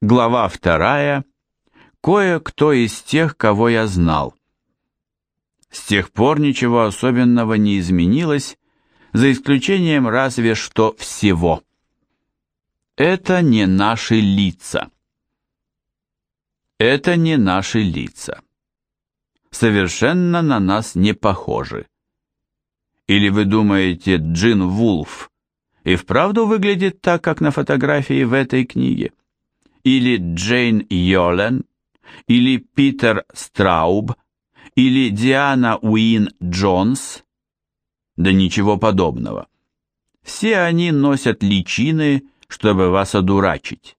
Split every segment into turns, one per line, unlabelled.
Глава вторая. Кое-кто из тех, кого я знал. С тех пор ничего особенного не изменилось, за исключением разве что всего. Это не наши лица. Это не наши лица. Совершенно на нас не похожи. Или вы думаете, Джин Вулф и вправду выглядит так, как на фотографии в этой книге? Или Джейн Йолен? Или Питер Страуб? Или Диана Уин Джонс? Да ничего подобного. Все они носят личины, чтобы вас одурачить.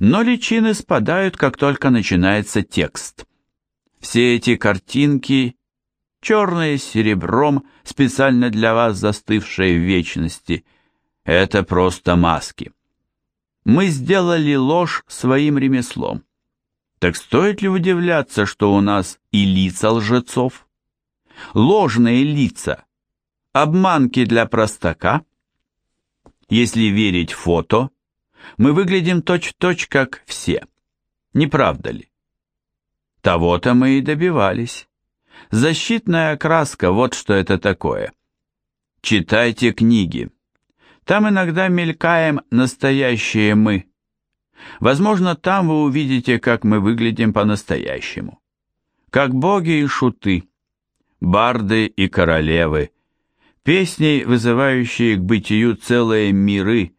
Но личины спадают, как только начинается текст. Все эти картинки, черные с серебром, специально для вас застывшие в вечности, это просто маски. Мы сделали ложь своим ремеслом. Так стоит ли удивляться, что у нас и лица лжецов? Ложные лица, обманки для простака? Если верить фото, мы выглядим точь-в-точь, -точь, как все. Не правда ли? Того-то мы и добивались. Защитная окраска, вот что это такое. Читайте книги. Там иногда мелькаем настоящие мы. Возможно, там вы увидите, как мы выглядим по-настоящему. Как боги и шуты, барды и королевы, песни, вызывающие к бытию целые миры,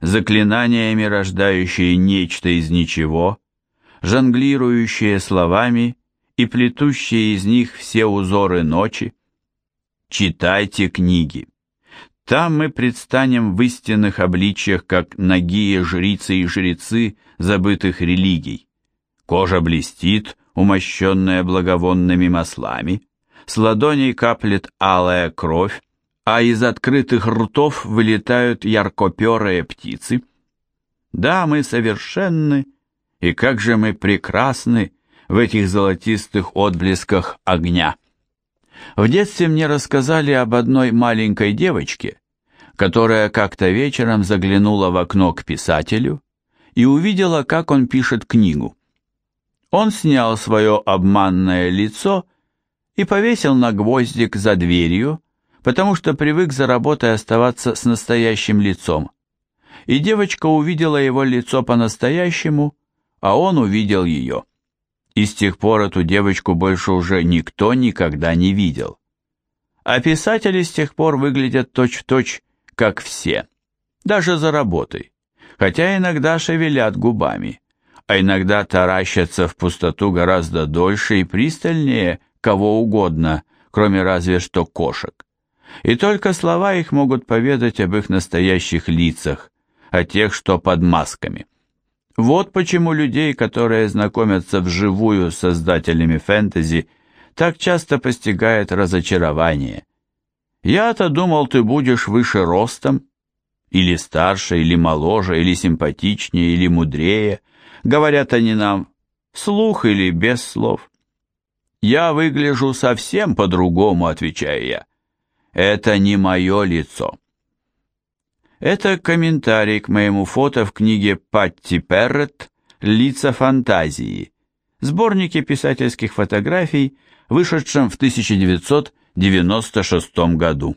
заклинаниями рождающие нечто из ничего, жонглирующие словами и плетущие из них все узоры ночи. Читайте книги. Там мы предстанем в истинных обличьях, как нагие жрицы и жрецы забытых религий. Кожа блестит, умощенная благовонными маслами, с ладоней каплет алая кровь, а из открытых ртов вылетают яркоперые птицы. Да, мы совершенны, и как же мы прекрасны в этих золотистых отблесках огня. В детстве мне рассказали об одной маленькой девочке, которая как-то вечером заглянула в окно к писателю и увидела, как он пишет книгу. Он снял свое обманное лицо и повесил на гвоздик за дверью, потому что привык за работой оставаться с настоящим лицом. И девочка увидела его лицо по-настоящему, а он увидел ее. И с тех пор эту девочку больше уже никто никогда не видел. А писатели с тех пор выглядят точь-в-точь, как все, даже за работой, хотя иногда шевелят губами, а иногда таращатся в пустоту гораздо дольше и пристальнее кого угодно, кроме разве что кошек. И только слова их могут поведать об их настоящих лицах, о тех, что под масками. Вот почему людей, которые знакомятся вживую с создателями фэнтези, так часто постигает разочарование. Я-то думал, ты будешь выше ростом, или старше, или моложе, или симпатичнее, или мудрее. Говорят они нам, слух или без слов. Я выгляжу совсем по-другому, отвечаю я. Это не мое лицо. Это комментарий к моему фото в книге Патти Перрет «Лица фантазии», сборнике писательских фотографий, вышедшем в 1900 1996 году.